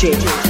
DJ.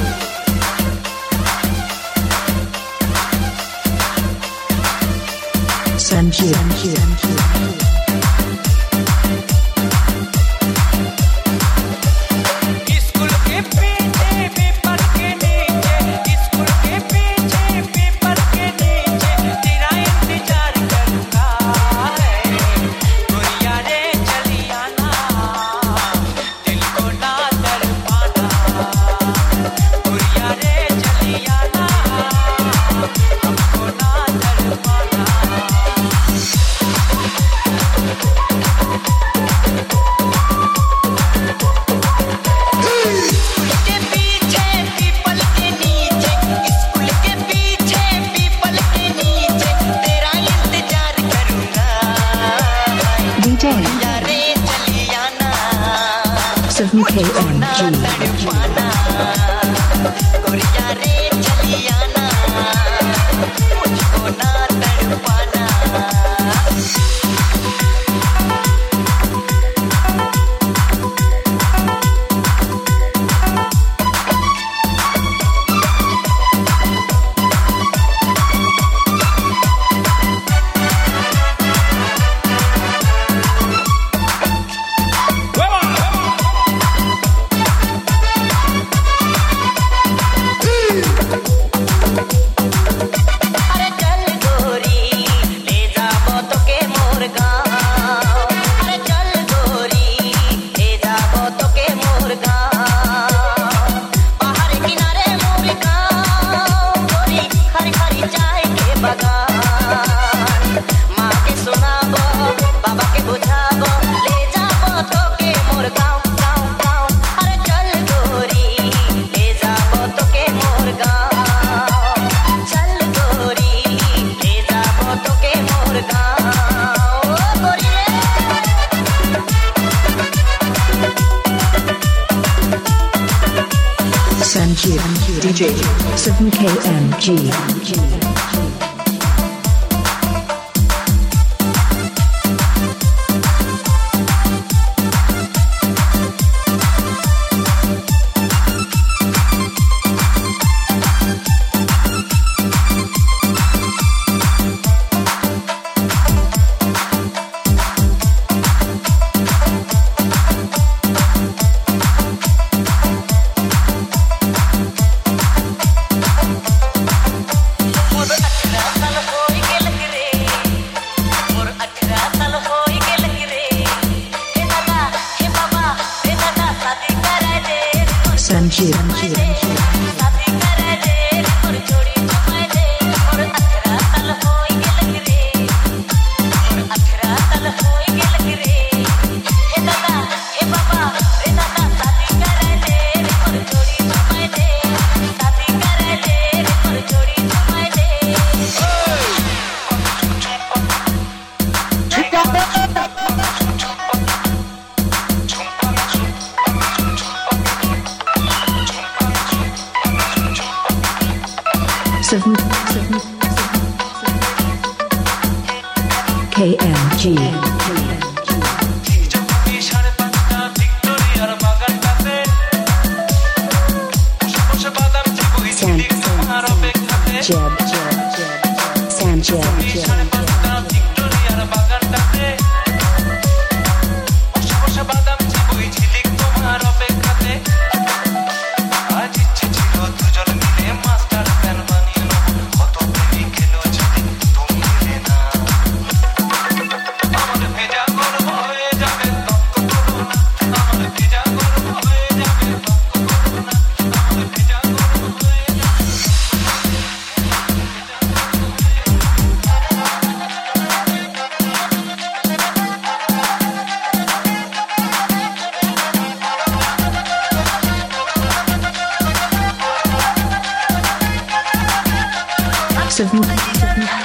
Sanjeev. DJ. 7KMG. Jeb. Seven.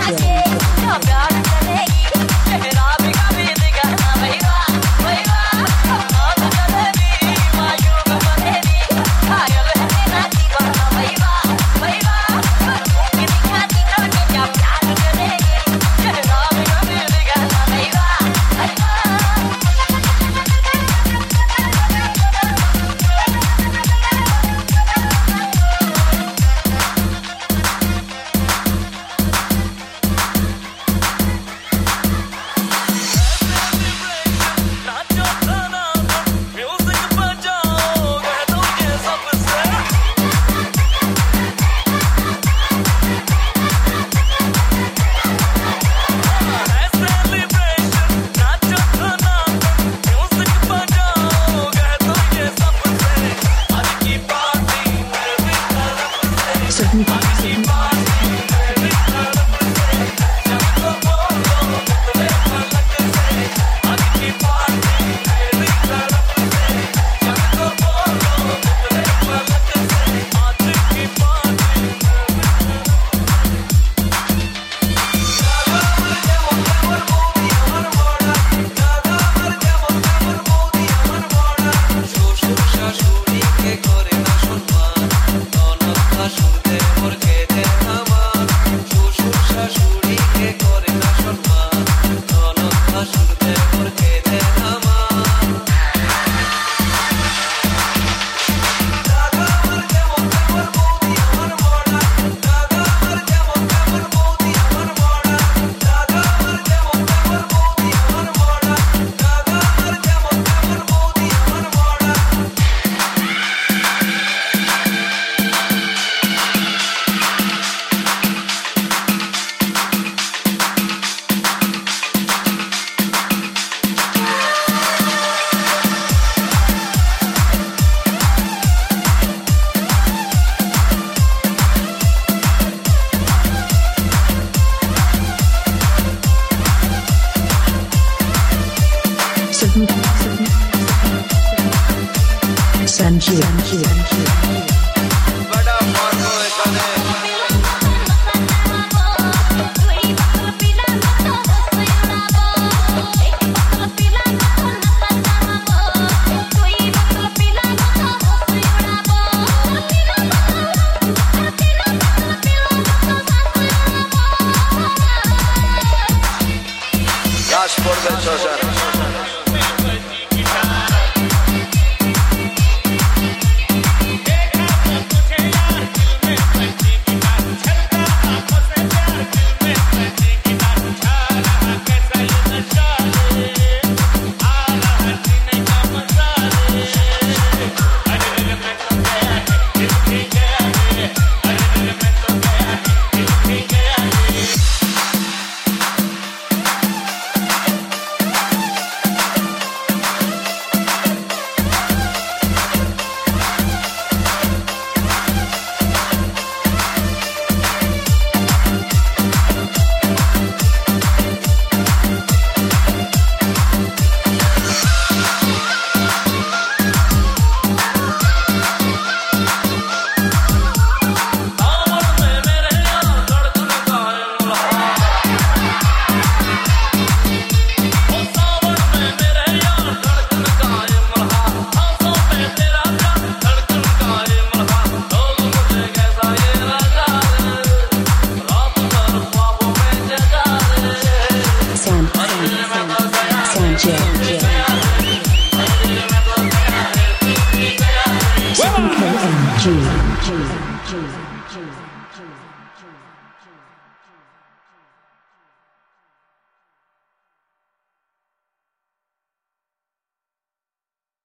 Sam. Bye. 三界三界三界三